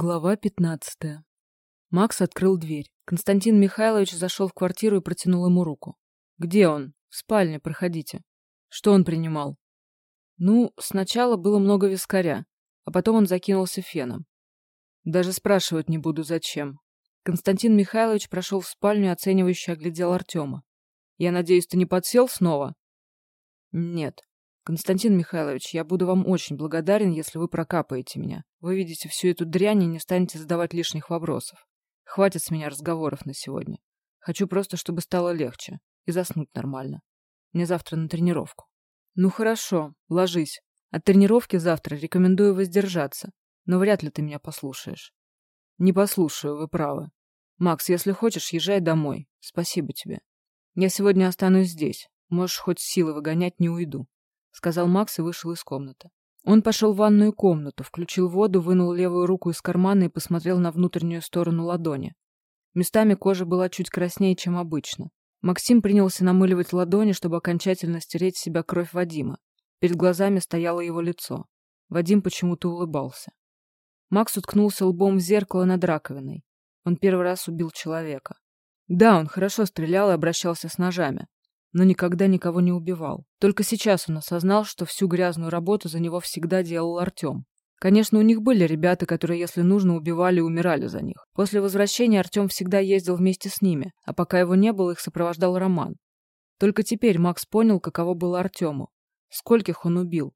Глава пятнадцатая. Макс открыл дверь. Константин Михайлович зашел в квартиру и протянул ему руку. «Где он? В спальне, проходите». «Что он принимал?» «Ну, сначала было много вискаря, а потом он закинулся феном. Даже спрашивать не буду, зачем». Константин Михайлович прошел в спальню оценивающе оглядел Артема. «Я надеюсь, ты не подсел снова?» «Нет. Константин Михайлович, я буду вам очень благодарен, если вы прокапаете меня. Вы видите всю эту дрянь и не станете задавать лишних вопросов. Хватит с меня разговоров на сегодня. Хочу просто, чтобы стало легче и заснуть нормально. Мне завтра на тренировку. Ну хорошо, ложись. От тренировки завтра рекомендую воздержаться, но вряд ли ты меня послушаешь. Не послушаю, вы правы. Макс, если хочешь, езжай домой. Спасибо тебе. Я сегодня останусь здесь. Можешь хоть силы выгонять, не уйду сказал Макс и вышел из комнаты. Он пошел в ванную комнату, включил воду, вынул левую руку из кармана и посмотрел на внутреннюю сторону ладони. Местами кожа была чуть краснее, чем обычно. Максим принялся намыливать ладони, чтобы окончательно стереть с себя кровь Вадима. Перед глазами стояло его лицо. Вадим почему-то улыбался. Макс уткнулся лбом в зеркало над раковиной. Он первый раз убил человека. Да, он хорошо стрелял и обращался с ножами но никогда никого не убивал. Только сейчас он осознал, что всю грязную работу за него всегда делал Артем. Конечно, у них были ребята, которые, если нужно, убивали и умирали за них. После возвращения Артем всегда ездил вместе с ними, а пока его не было, их сопровождал Роман. Только теперь Макс понял, каково было Артему. Скольких он убил.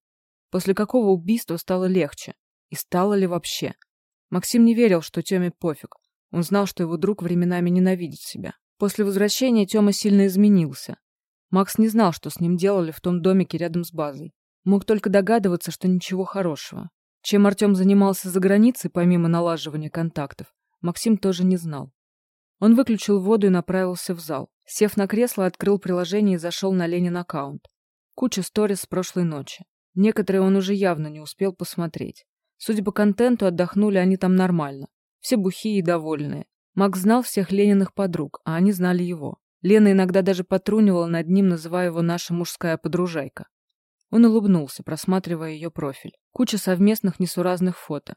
После какого убийства стало легче? И стало ли вообще? Максим не верил, что Теме пофиг. Он знал, что его друг временами ненавидит себя. После возвращения Тёма сильно изменился. Макс не знал, что с ним делали в том домике рядом с базой. Мог только догадываться, что ничего хорошего. Чем Артем занимался за границей, помимо налаживания контактов, Максим тоже не знал. Он выключил воду и направился в зал. Сев на кресло, открыл приложение и зашел на Ленин аккаунт. Куча сторис с прошлой ночи. Некоторые он уже явно не успел посмотреть. Судя по контенту, отдохнули они там нормально. Все бухие и довольные. Макс знал всех Лениных подруг, а они знали его. Лена иногда даже потрунивала над ним, называя его «наша мужская подружайка». Он улыбнулся, просматривая ее профиль. Куча совместных несуразных фото.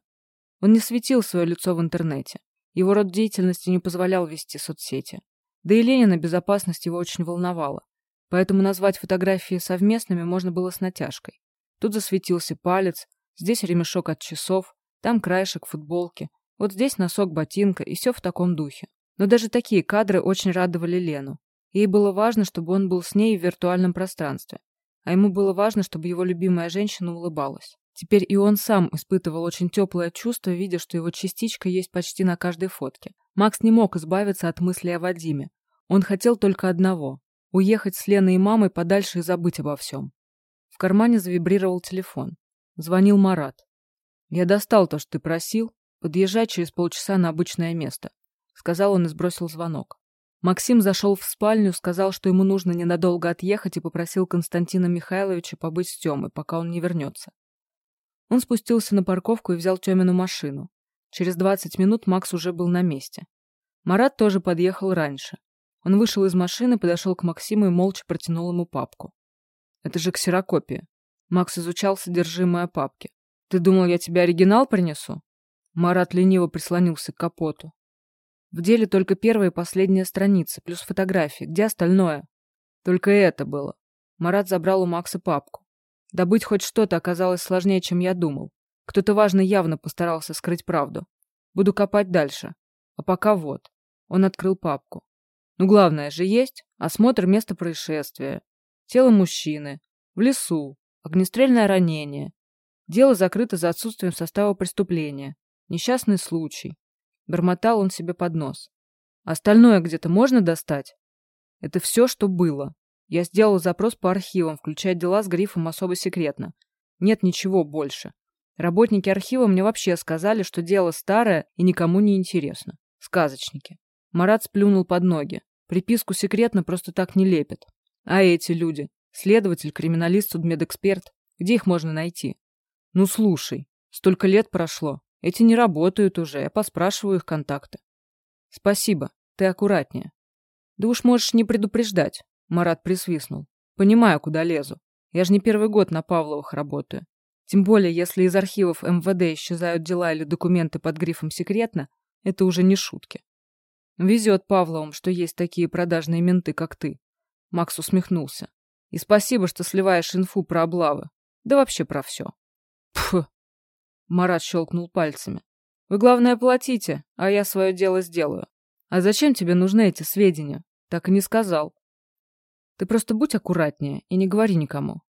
Он не светил свое лицо в интернете. Его род деятельности не позволял вести соцсети. Да и Ленина безопасность его очень волновала. Поэтому назвать фотографии совместными можно было с натяжкой. Тут засветился палец, здесь ремешок от часов, там краешек футболки, вот здесь носок ботинка и все в таком духе. Но даже такие кадры очень радовали Лену. Ей было важно, чтобы он был с ней в виртуальном пространстве. А ему было важно, чтобы его любимая женщина улыбалась. Теперь и он сам испытывал очень теплое чувство, видя, что его частичка есть почти на каждой фотке. Макс не мог избавиться от мысли о Вадиме. Он хотел только одного – уехать с Леной и мамой подальше и забыть обо всем. В кармане завибрировал телефон. Звонил Марат. «Я достал то, что ты просил. Подъезжай через полчаса на обычное место сказал он и сбросил звонок. Максим зашел в спальню, сказал, что ему нужно ненадолго отъехать и попросил Константина Михайловича побыть с Тёмой, пока он не вернется. Он спустился на парковку и взял Тёмину машину. Через 20 минут Макс уже был на месте. Марат тоже подъехал раньше. Он вышел из машины, подошел к Максиму и молча протянул ему папку. «Это же ксерокопия». Макс изучал содержимое папки. «Ты думал, я тебе оригинал принесу?» Марат лениво прислонился к капоту. В деле только первая и последняя страница, плюс фотографии. Где остальное? Только это было. Марат забрал у Макса папку. Добыть хоть что-то оказалось сложнее, чем я думал. Кто-то важный явно постарался скрыть правду. Буду копать дальше. А пока вот. Он открыл папку. Ну, главное же есть. Осмотр места происшествия. Тело мужчины. В лесу. Огнестрельное ранение. Дело закрыто за отсутствием состава преступления. Несчастный случай. Бормотал он себе под нос. Остальное где-то можно достать? Это все, что было. Я сделал запрос по архивам, включая дела с грифом «Особо секретно». Нет ничего больше. Работники архива мне вообще сказали, что дело старое и никому не интересно. Сказочники. Марат сплюнул под ноги. Приписку «секретно» просто так не лепят. А эти люди? Следователь, криминалист, судмедэксперт? Где их можно найти? Ну слушай, столько лет прошло. Эти не работают уже, я поспрашиваю их контакты. Спасибо, ты аккуратнее. Да уж можешь не предупреждать, Марат присвистнул. Понимаю, куда лезу. Я же не первый год на Павловых работаю. Тем более, если из архивов МВД исчезают дела или документы под грифом «секретно», это уже не шутки. Везет Павловым, что есть такие продажные менты, как ты. Макс усмехнулся. И спасибо, что сливаешь инфу про облавы. Да вообще про все. Марат щелкнул пальцами. Вы, главное, платите, а я свое дело сделаю. А зачем тебе нужны эти сведения? Так и не сказал. Ты просто будь аккуратнее и не говори никому.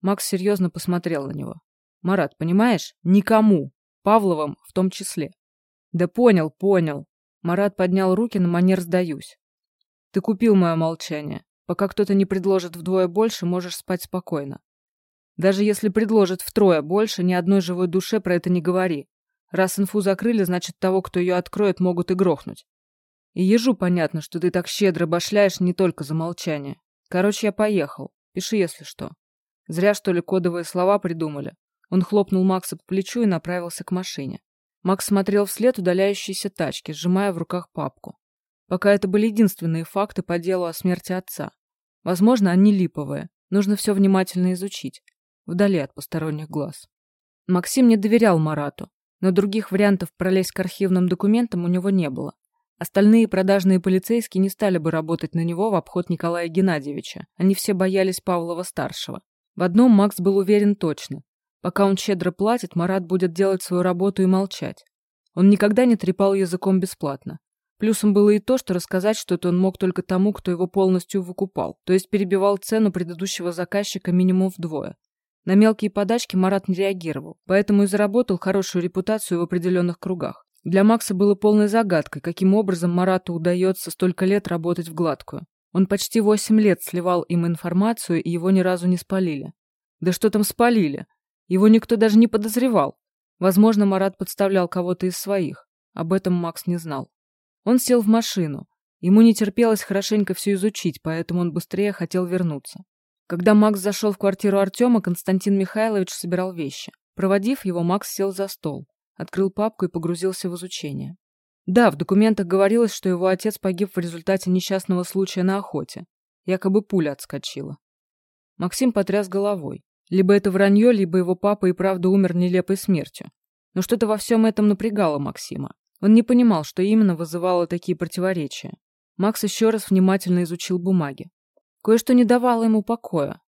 Макс серьезно посмотрел на него. Марат, понимаешь? Никому. Павловым в том числе. Да понял, понял. Марат поднял руки на манер «сдаюсь». Ты купил мое молчание. Пока кто-то не предложит вдвое больше, можешь спать спокойно. Даже если предложит втрое больше, ни одной живой душе про это не говори. Раз инфу закрыли, значит, того, кто ее откроет, могут и грохнуть. И ежу понятно, что ты так щедро башляешь не только за молчание. Короче, я поехал. Пиши, если что. Зря, что ли, кодовые слова придумали. Он хлопнул Макса по плечу и направился к машине. Макс смотрел вслед удаляющейся тачки, сжимая в руках папку. Пока это были единственные факты по делу о смерти отца. Возможно, они липовые. Нужно все внимательно изучить. Вдали от посторонних глаз. Максим не доверял Марату, но других вариантов пролезть к архивным документам у него не было. Остальные продажные полицейские не стали бы работать на него в обход Николая Геннадьевича. Они все боялись Павлова-старшего. В одном Макс был уверен точно. Пока он щедро платит, Марат будет делать свою работу и молчать. Он никогда не трепал языком бесплатно. Плюсом было и то, что рассказать что-то он мог только тому, кто его полностью выкупал, то есть перебивал цену предыдущего заказчика минимум вдвое. На мелкие подачки Марат не реагировал, поэтому и заработал хорошую репутацию в определенных кругах. Для Макса было полной загадкой, каким образом Марату удается столько лет работать в гладкую. Он почти восемь лет сливал им информацию, и его ни разу не спалили. Да что там спалили? Его никто даже не подозревал. Возможно, Марат подставлял кого-то из своих. Об этом Макс не знал. Он сел в машину. Ему не терпелось хорошенько все изучить, поэтому он быстрее хотел вернуться. Когда Макс зашел в квартиру Артема, Константин Михайлович собирал вещи. Проводив его, Макс сел за стол, открыл папку и погрузился в изучение. Да, в документах говорилось, что его отец погиб в результате несчастного случая на охоте. Якобы пуля отскочила. Максим потряс головой. Либо это вранье, либо его папа и правда умер нелепой смертью. Но что-то во всем этом напрягало Максима. Он не понимал, что именно вызывало такие противоречия. Макс еще раз внимательно изучил бумаги. Кое-что не давало ему покоя.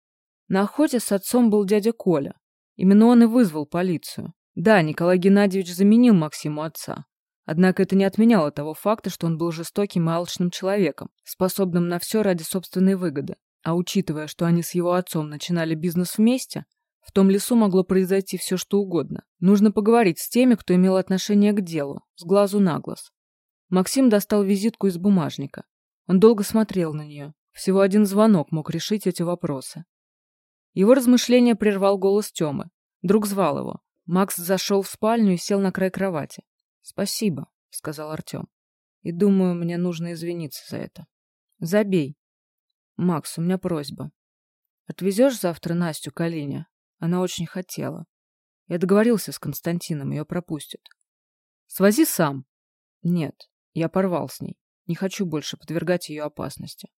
На охоте с отцом был дядя Коля. Именно он и вызвал полицию. Да, Николай Геннадьевич заменил Максиму отца. Однако это не отменяло того факта, что он был жестоким и алчным человеком, способным на все ради собственной выгоды. А учитывая, что они с его отцом начинали бизнес вместе, в том лесу могло произойти все, что угодно. Нужно поговорить с теми, кто имел отношение к делу, с глазу на глаз. Максим достал визитку из бумажника. Он долго смотрел на нее. Всего один звонок мог решить эти вопросы. Его размышления прервал голос Тёмы. Друг звал его. Макс зашел в спальню и сел на край кровати. «Спасибо», — сказал Артем. «И думаю, мне нужно извиниться за это». «Забей», «Макс, у меня просьба. Отвезешь завтра Настю к Алине? Она очень хотела. Я договорился с Константином, ее пропустят. Свози сам. Нет, я порвал с ней. Не хочу больше подвергать ее опасности.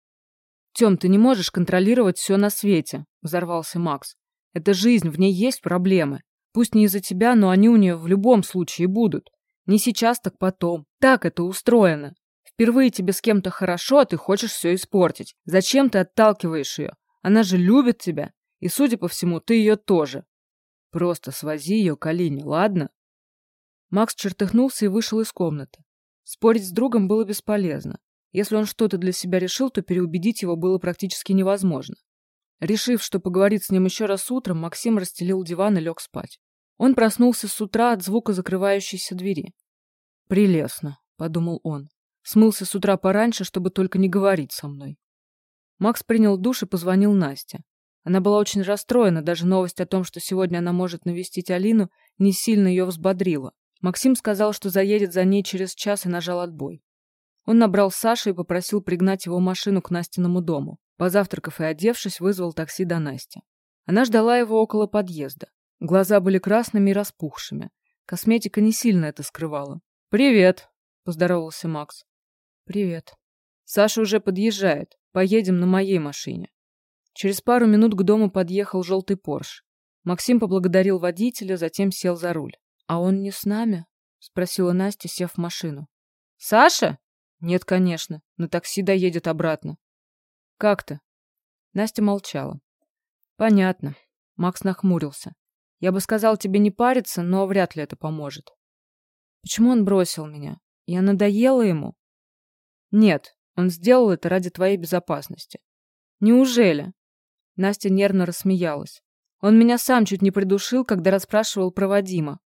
Тем, ты не можешь контролировать все на свете, взорвался Макс. Это жизнь, в ней есть проблемы. Пусть не из-за тебя, но они у нее в любом случае будут. Не сейчас, так потом. Так это устроено. Впервые тебе с кем-то хорошо, а ты хочешь все испортить. Зачем ты отталкиваешь ее? Она же любит тебя. И, судя по всему, ты ее тоже. Просто свози ее к Алине, ладно? Макс чертыхнулся и вышел из комнаты. Спорить с другом было бесполезно. Если он что-то для себя решил, то переубедить его было практически невозможно. Решив, что поговорит с ним еще раз утром, Максим расстелил диван и лег спать. Он проснулся с утра от звука закрывающейся двери. «Прелестно», — подумал он. Смылся с утра пораньше, чтобы только не говорить со мной. Макс принял душ и позвонил Насте. Она была очень расстроена, даже новость о том, что сегодня она может навестить Алину, не сильно ее взбодрила. Максим сказал, что заедет за ней через час и нажал отбой. Он набрал Сашу и попросил пригнать его машину к Настиному дому. Позавтракав и одевшись, вызвал такси до Насти. Она ждала его около подъезда. Глаза были красными и распухшими. Косметика не сильно это скрывала. «Привет!» – поздоровался Макс. «Привет». «Саша уже подъезжает. Поедем на моей машине». Через пару минут к дому подъехал желтый Порш. Максим поблагодарил водителя, затем сел за руль. «А он не с нами?» — спросила Настя, сев в машину. «Саша?» «Нет, конечно. На такси доедет обратно». «Как ты?» Настя молчала. «Понятно». Макс нахмурился. «Я бы сказал тебе не париться, но вряд ли это поможет». «Почему он бросил меня? Я надоела ему?» «Нет, он сделал это ради твоей безопасности». «Неужели?» Настя нервно рассмеялась. «Он меня сам чуть не придушил, когда расспрашивал про Вадима.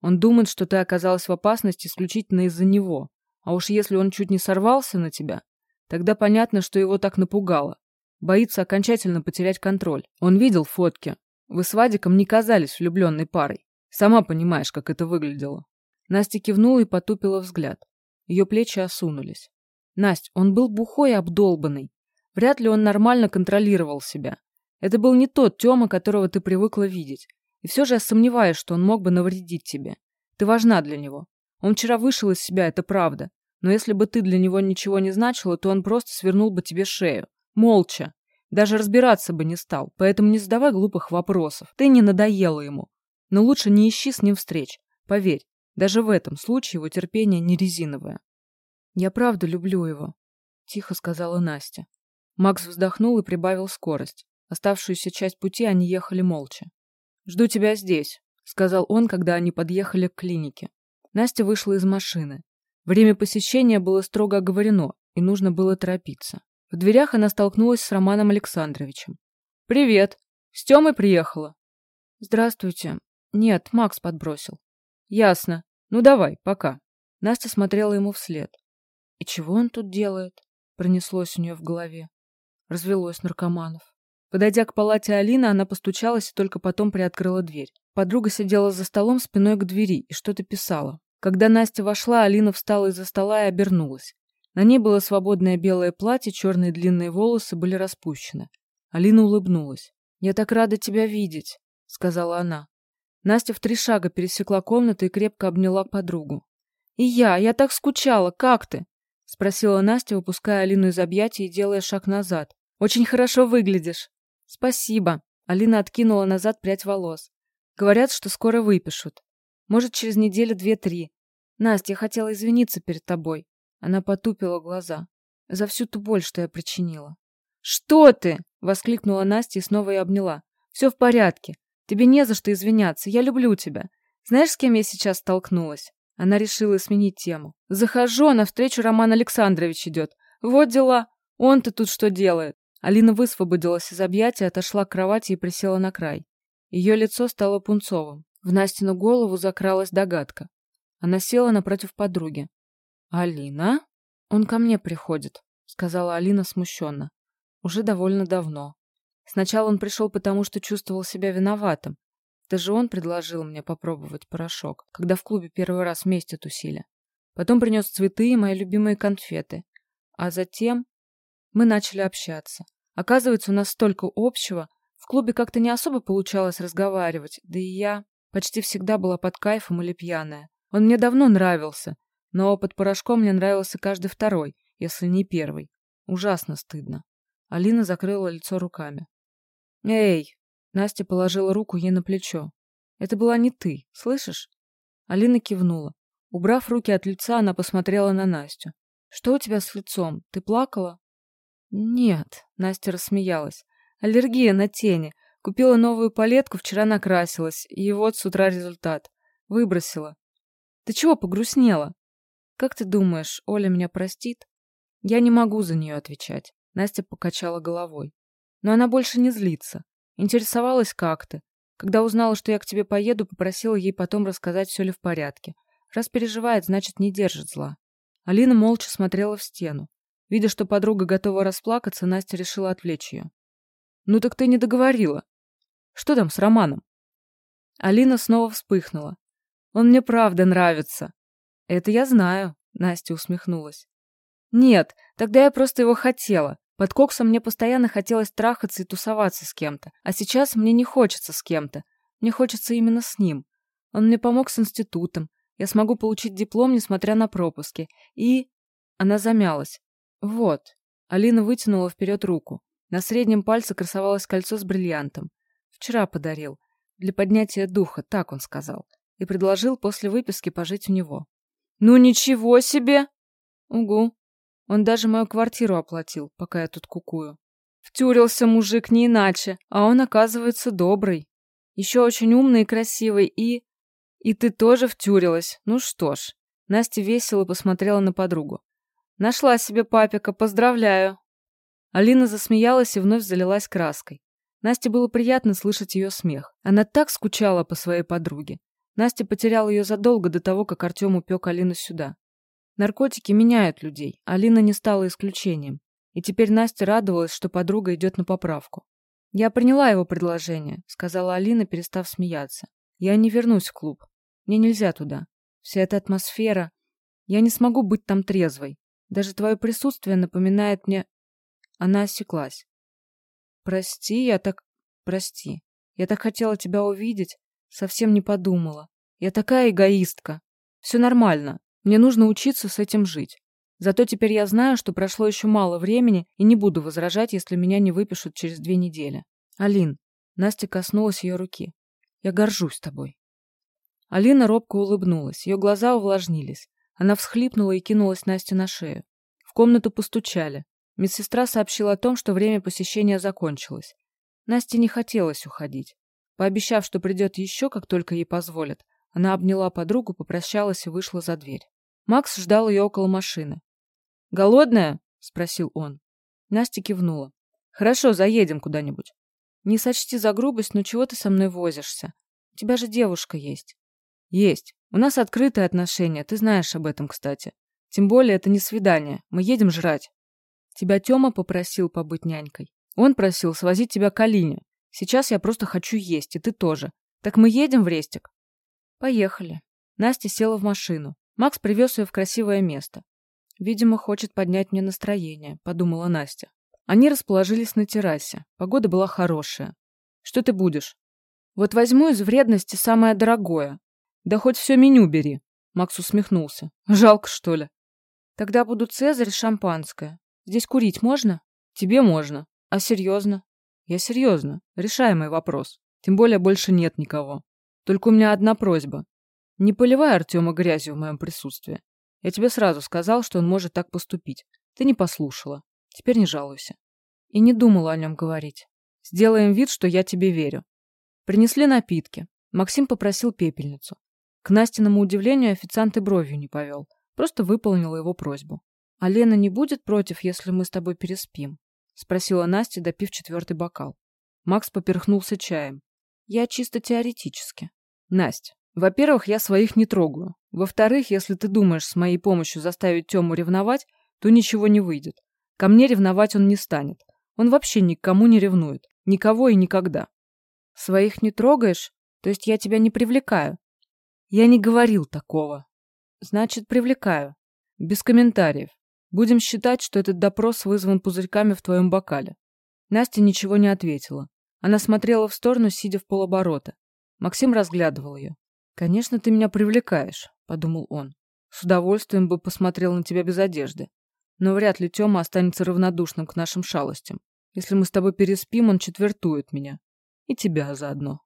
Он думает, что ты оказалась в опасности исключительно из-за него. А уж если он чуть не сорвался на тебя, тогда понятно, что его так напугало. Боится окончательно потерять контроль. Он видел фотки. Вы с Вадиком не казались влюбленной парой. Сама понимаешь, как это выглядело. Настя кивнула и потупила взгляд. Ее плечи осунулись. Настя, он был бухой и обдолбанный. Вряд ли он нормально контролировал себя. Это был не тот Тёма, которого ты привыкла видеть. И все же я сомневаюсь, что он мог бы навредить тебе. Ты важна для него. Он вчера вышел из себя, это правда. Но если бы ты для него ничего не значила, то он просто свернул бы тебе шею. Молча. Даже разбираться бы не стал. Поэтому не задавай глупых вопросов. Ты не надоела ему. Но лучше не ищи с ним встреч. Поверь, даже в этом случае его терпение не резиновое. «Я правда люблю его», — тихо сказала Настя. Макс вздохнул и прибавил скорость. Оставшуюся часть пути они ехали молча. «Жду тебя здесь», — сказал он, когда они подъехали к клинике. Настя вышла из машины. Время посещения было строго оговорено, и нужно было торопиться. В дверях она столкнулась с Романом Александровичем. «Привет! С Тёмой приехала?» «Здравствуйте. Нет, Макс подбросил». «Ясно. Ну давай, пока». Настя смотрела ему вслед. «И чего он тут делает?» Пронеслось у нее в голове. Развелось наркоманов. Подойдя к палате Алины, она постучалась и только потом приоткрыла дверь. Подруга сидела за столом спиной к двери и что-то писала. Когда Настя вошла, Алина встала из-за стола и обернулась. На ней было свободное белое платье, черные длинные волосы были распущены. Алина улыбнулась. «Я так рада тебя видеть», — сказала она. Настя в три шага пересекла комнату и крепко обняла подругу. «И я, я так скучала, как ты?» — спросила Настя, выпуская Алину из объятий и делая шаг назад. «Очень хорошо выглядишь». «Спасибо». Алина откинула назад прядь волос. «Говорят, что скоро выпишут. Может, через неделю две-три. Настя, я хотела извиниться перед тобой». Она потупила глаза. «За всю ту боль, что я причинила». «Что ты?» — воскликнула Настя и снова ее обняла. «Все в порядке. Тебе не за что извиняться. Я люблю тебя. Знаешь, с кем я сейчас столкнулась?» Она решила сменить тему. «Захожу, а навстречу Роман Александрович идет. Вот дела. Он-то тут что делает?» Алина высвободилась из объятия, отошла к кровати и присела на край. Ее лицо стало пунцовым. В Настину голову закралась догадка. Она села напротив подруги. «Алина? Он ко мне приходит», — сказала Алина смущенно. «Уже довольно давно. Сначала он пришел потому, что чувствовал себя виноватым. Это же он предложил мне попробовать порошок, когда в клубе первый раз вместе тусили. Потом принес цветы и мои любимые конфеты. А затем мы начали общаться. Оказывается, у нас столько общего. В клубе как-то не особо получалось разговаривать, да и я почти всегда была под кайфом или пьяная. Он мне давно нравился, но под порошком мне нравился каждый второй, если не первый. Ужасно стыдно. Алина закрыла лицо руками. «Эй!» Настя положила руку ей на плечо. «Это была не ты, слышишь?» Алина кивнула. Убрав руки от лица, она посмотрела на Настю. «Что у тебя с лицом? Ты плакала?» «Нет», — Настя рассмеялась. «Аллергия на тени. Купила новую палетку, вчера накрасилась, и вот с утра результат. Выбросила. Ты чего погрустнела? Как ты думаешь, Оля меня простит?» Я не могу за нее отвечать. Настя покачала головой. Но она больше не злится. Интересовалась как ты. Когда узнала, что я к тебе поеду, попросила ей потом рассказать, все ли в порядке. Раз переживает, значит, не держит зла. Алина молча смотрела в стену. Видя, что подруга готова расплакаться, Настя решила отвлечь ее. «Ну так ты не договорила. Что там с Романом?» Алина снова вспыхнула. «Он мне правда нравится». «Это я знаю», — Настя усмехнулась. «Нет, тогда я просто его хотела. Под коксом мне постоянно хотелось трахаться и тусоваться с кем-то. А сейчас мне не хочется с кем-то. Мне хочется именно с ним. Он мне помог с институтом. Я смогу получить диплом, несмотря на пропуски. И...» Она замялась. «Вот». Алина вытянула вперед руку. На среднем пальце красовалось кольцо с бриллиантом. Вчера подарил. Для поднятия духа, так он сказал. И предложил после выписки пожить у него. «Ну ничего себе!» «Угу. Он даже мою квартиру оплатил, пока я тут кукую. Втюрился мужик не иначе, а он, оказывается, добрый. Еще очень умный и красивый, и... И ты тоже втюрилась. Ну что ж. Настя весело посмотрела на подругу. Нашла себе папика, поздравляю. Алина засмеялась и вновь залилась краской. Насте было приятно слышать ее смех. Она так скучала по своей подруге. Настя потеряла ее задолго до того, как Артем упек Алину сюда. Наркотики меняют людей, Алина не стала исключением. И теперь Настя радовалась, что подруга идет на поправку. «Я приняла его предложение», — сказала Алина, перестав смеяться. «Я не вернусь в клуб. Мне нельзя туда. Вся эта атмосфера... Я не смогу быть там трезвой. Даже твое присутствие напоминает мне...» Она осеклась. «Прости, я так... Прости. Я так хотела тебя увидеть. Совсем не подумала. Я такая эгоистка. Все нормально. Мне нужно учиться с этим жить. Зато теперь я знаю, что прошло еще мало времени и не буду возражать, если меня не выпишут через две недели. Алин, Настя коснулась ее руки. Я горжусь тобой. Алина робко улыбнулась, ее глаза увлажнились. Она всхлипнула и кинулась Насте на шею. В комнату постучали. Медсестра сообщила о том, что время посещения закончилось. Насте не хотелось уходить. Пообещав, что придет еще, как только ей позволят, она обняла подругу, попрощалась и вышла за дверь. Макс ждал ее около машины. «Голодная?» — спросил он. Настя кивнула. «Хорошо, заедем куда-нибудь. Не сочти за грубость, но чего ты со мной возишься? У тебя же девушка есть». «Есть. У нас открытые отношения, ты знаешь об этом, кстати. Тем более это не свидание, мы едем жрать». «Тебя Тёма попросил побыть нянькой. Он просил свозить тебя к Алине. Сейчас я просто хочу есть, и ты тоже. Так мы едем в Рестик?» «Поехали». Настя села в машину. Макс привез ее в красивое место. Видимо, хочет поднять мне настроение, подумала Настя. Они расположились на террасе. Погода была хорошая. Что ты будешь? Вот возьму из вредности самое дорогое. Да хоть все меню бери. Макс усмехнулся. Жалко, что ли? Тогда буду цезарь шампанское. Здесь курить можно? Тебе можно. А серьезно? Я серьезно. Решаемый вопрос. Тем более больше нет никого. Только у меня одна просьба. Не поливай Артема грязью в моем присутствии. Я тебе сразу сказал, что он может так поступить. Ты не послушала. Теперь не жалуйся. И не думала о нем говорить. Сделаем вид, что я тебе верю. Принесли напитки. Максим попросил пепельницу. К Настиному удивлению официант и бровью не повел. Просто выполнила его просьбу. «А Лена не будет против, если мы с тобой переспим?» Спросила Настя, допив четвертый бокал. Макс поперхнулся чаем. «Я чисто теоретически». «Настя, во-первых, я своих не трогаю. Во-вторых, если ты думаешь с моей помощью заставить Тему ревновать, то ничего не выйдет. Ко мне ревновать он не станет. Он вообще никому не ревнует. Никого и никогда. Своих не трогаешь? То есть я тебя не привлекаю? Я не говорил такого. Значит, привлекаю. Без комментариев. Будем считать, что этот допрос вызван пузырьками в твоем бокале. Настя ничего не ответила. Она смотрела в сторону, сидя в полоборота. Максим разглядывал ее. «Конечно, ты меня привлекаешь», — подумал он. «С удовольствием бы посмотрел на тебя без одежды. Но вряд ли Тёма останется равнодушным к нашим шалостям. Если мы с тобой переспим, он четвертует меня. И тебя заодно».